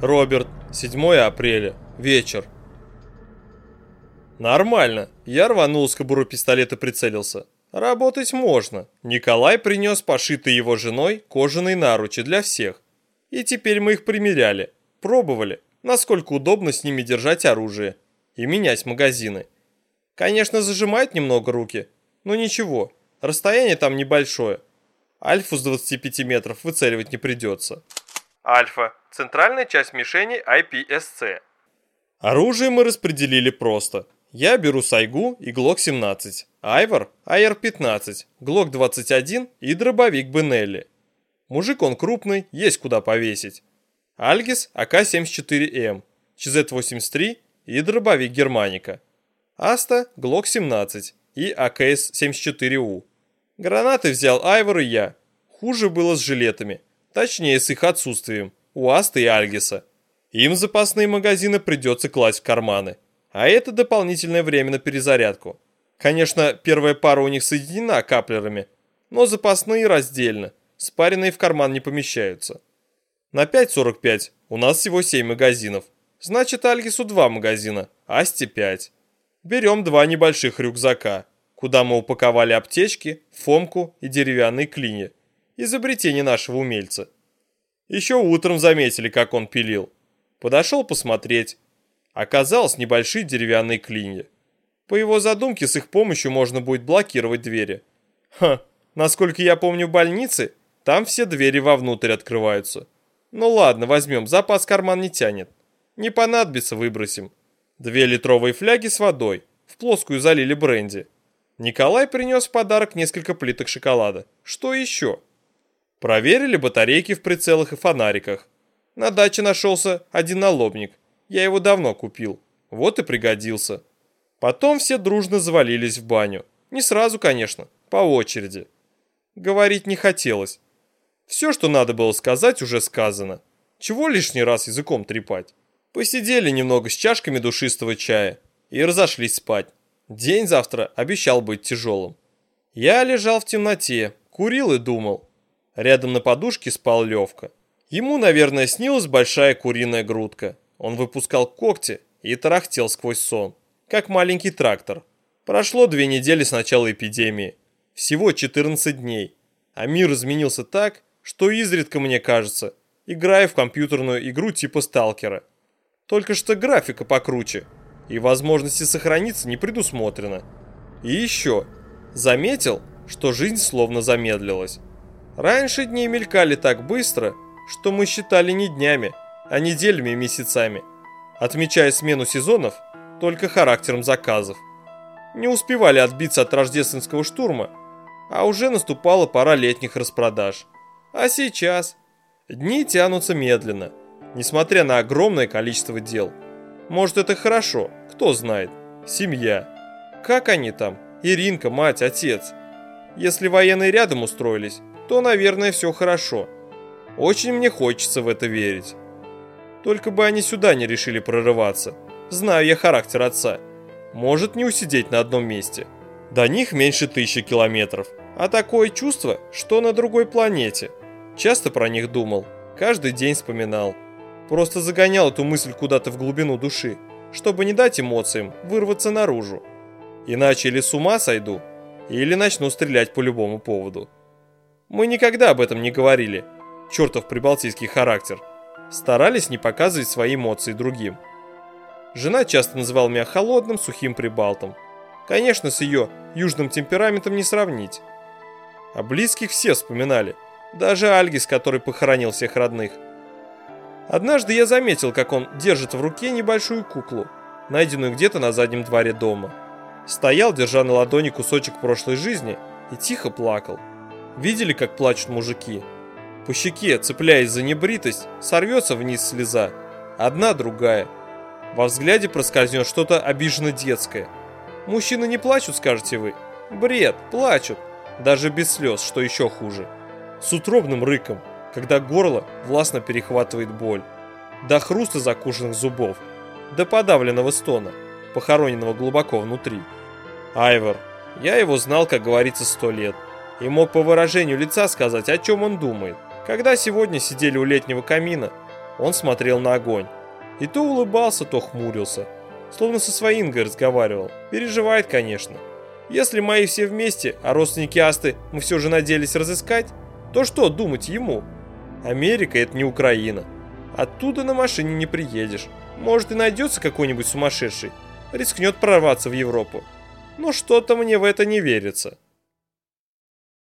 Роберт, 7 апреля, вечер. Нормально. Я рванул с кобуру пистолета и прицелился. Работать можно. Николай принес пошитые его женой кожаные наручи для всех. И теперь мы их примеряли, пробовали, насколько удобно с ними держать оружие и менять магазины. Конечно, зажимает немного руки, но ничего, расстояние там небольшое. Альфу с 25 метров выцеливать не придется. Альфа – центральная часть мишени IPSC. Оружие мы распределили просто. Я беру Сайгу и Глок-17, Айвор – АР-15, Глок-21 и дробовик Бенелли. Мужик он крупный, есть куда повесить. Альгис АК-74М, ЧЗ-83 и дробовик Германика. Аста Глок-17 и АКС-74У. Гранаты взял Айвор и я. Хуже было с жилетами, точнее с их отсутствием, у Аста и Альгиса. Им запасные магазины придется класть в карманы. А это дополнительное время на перезарядку. Конечно, первая пара у них соединена каплерами, но запасные раздельно, спаренные в карман не помещаются. На 5.45 у нас всего 7 магазинов. Значит, Альгису 2 магазина, Асте 5. Берем два небольших рюкзака, куда мы упаковали аптечки, фомку и деревянные клини. Изобретение нашего умельца. Еще утром заметили, как он пилил. Подошел посмотреть. Оказалось небольшие деревянные клинья. По его задумке, с их помощью можно будет блокировать двери. Ха, насколько я помню в больнице, там все двери вовнутрь открываются. Ну ладно, возьмем, запас карман не тянет. Не понадобится, выбросим. Две литровые фляги с водой. В плоскую залили бренди. Николай принес в подарок несколько плиток шоколада. Что еще? Проверили батарейки в прицелах и фонариках. На даче нашелся один налобник. Я его давно купил. Вот и пригодился. Потом все дружно завалились в баню. Не сразу, конечно, по очереди. Говорить не хотелось. Все, что надо было сказать, уже сказано. Чего лишний раз языком трепать? Посидели немного с чашками душистого чая и разошлись спать. День завтра обещал быть тяжелым. Я лежал в темноте, курил и думал. Рядом на подушке спал Левка. Ему, наверное, снилась большая куриная грудка. Он выпускал когти и тарахтел сквозь сон, как маленький трактор. Прошло две недели с начала эпидемии. Всего 14 дней. А мир изменился так, что изредка, мне кажется, играя в компьютерную игру типа сталкера – только что графика покруче, и возможности сохраниться не предусмотрено. И еще, заметил, что жизнь словно замедлилась. Раньше дни мелькали так быстро, что мы считали не днями, а неделями и месяцами, отмечая смену сезонов только характером заказов. Не успевали отбиться от рождественского штурма, а уже наступала пора летних распродаж. А сейчас дни тянутся медленно – несмотря на огромное количество дел. Может это хорошо, кто знает. Семья. Как они там? Иринка, мать, отец. Если военные рядом устроились, то, наверное, все хорошо. Очень мне хочется в это верить. Только бы они сюда не решили прорываться. Знаю я характер отца. Может не усидеть на одном месте. До них меньше тысячи километров. А такое чувство, что на другой планете. Часто про них думал, каждый день вспоминал. Просто загонял эту мысль куда-то в глубину души, чтобы не дать эмоциям вырваться наружу. Иначе или с ума сойду, или начну стрелять по любому поводу. Мы никогда об этом не говорили, чертов прибалтийский характер. Старались не показывать свои эмоции другим. Жена часто называла меня холодным, сухим прибалтом. Конечно, с ее южным темпераментом не сравнить. А близких все вспоминали. Даже Альгис, который похоронил всех родных. Однажды я заметил, как он держит в руке небольшую куклу, найденную где-то на заднем дворе дома. Стоял, держа на ладони кусочек прошлой жизни, и тихо плакал. Видели, как плачут мужики? По щеке, цепляясь за небритость, сорвется вниз слеза. Одна, другая. Во взгляде проскользнет что-то обиженно детское. Мужчины не плачут, скажете вы? Бред, плачут. Даже без слез, что еще хуже. С утробным рыком, когда горло властно перехватывает боль, до хруста закушенных зубов, до подавленного стона, похороненного глубоко внутри. Айвор. Я его знал, как говорится, сто лет, и мог по выражению лица сказать, о чем он думает. Когда сегодня сидели у летнего камина, Он смотрел на огонь. И то улыбался, то хмурился. Словно со своей Ингой разговаривал. Переживает, конечно. Если мои все вместе, а родственники Асты мы все же надеялись разыскать, то что думать ему? Америка это не Украина. Оттуда на машине не приедешь. Может и найдется какой-нибудь сумасшедший. Рискнет прорваться в Европу. Но что-то мне в это не верится.